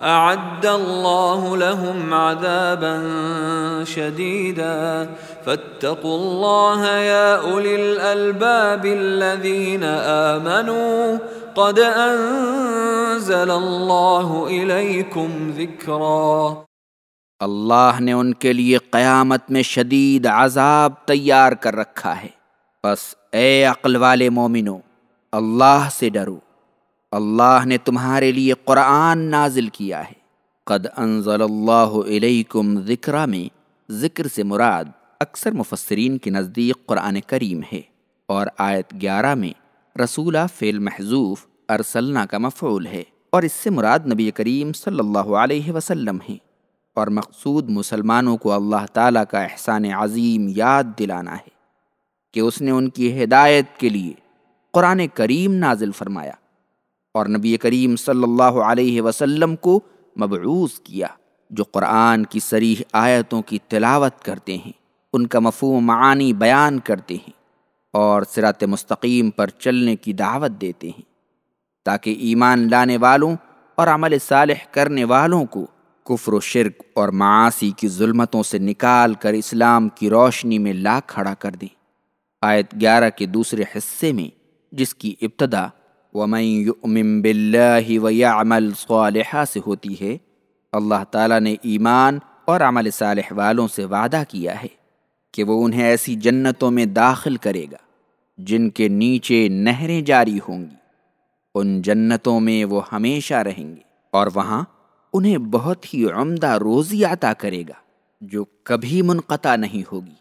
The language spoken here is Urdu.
اعد الله لهم عذابا شديدا. فاتقوا الله يا اولي الالباب الذين امنوا قد انزل الله اليكم ذكرا. اللہ نے ان کے لیے قیامت میں شدید عذاب تیار کر رکھا ہے. بس اے عقل والے مومنو، اللہ سے ڈرو۔ اللہ نے تمہارے لیے قرآن نازل کیا ہے۔ قد انزل اللہ علیکم ذکرہ میں ذکر سے مراد اکثر مفسرین کے نزدیک قرآن کریم ہے اور آیت گیارہ میں رسولہ فعل محضوف ارسلنا کا مفعول ہے اور اس سے مراد نبی کریم صلی اللہ علیہ وسلم ہے اور مقصود مسلمانوں کو اللہ تعالیٰ کا احسان عظیم یاد دلانا ہے کہ اس نے ان کی ہدایت کے لیے قرآن کریم نازل فرمایا۔ اور نبی کریم صلی اللہ علیہ وسلم کو مبعوث کیا، جو قرآن کی سریح آیتوں کی تلاوت کرتے ہیں، ان کا مفہوم معانی بیان کرتے ہیں اور سرات مستقیم پر چلنے کی دعوت دیتے ہیں، تاکہ ایمان لانے والوں اور عمل صالح کرنے والوں کو کفر و شرک اور معاشی کی ظلمتوں سے نکال کر اسلام کی روشنی میں لا کھڑا کر دیں۔ آیت گیارہ کے دوسرے حصے میں، جس کی ابتدا ومن يؤمن باللہ ويعمل صالحہ سے ہوتی ہے، اللہ تعالیٰ نے ایمان اور عمل صالح والوں سے وعدہ کیا ہے کہ وہ انہیں ایسی جنتوں میں داخل کرے گا، جن کے نیچے نہریں جاری ہوں گی۔ ان جنتوں میں وہ ہمیشہ رہیں گے اور وہاں انہیں بہت ہی عمدہ روزی عطا کرے گا، جو کبھی منقطع نہیں ہوگی۔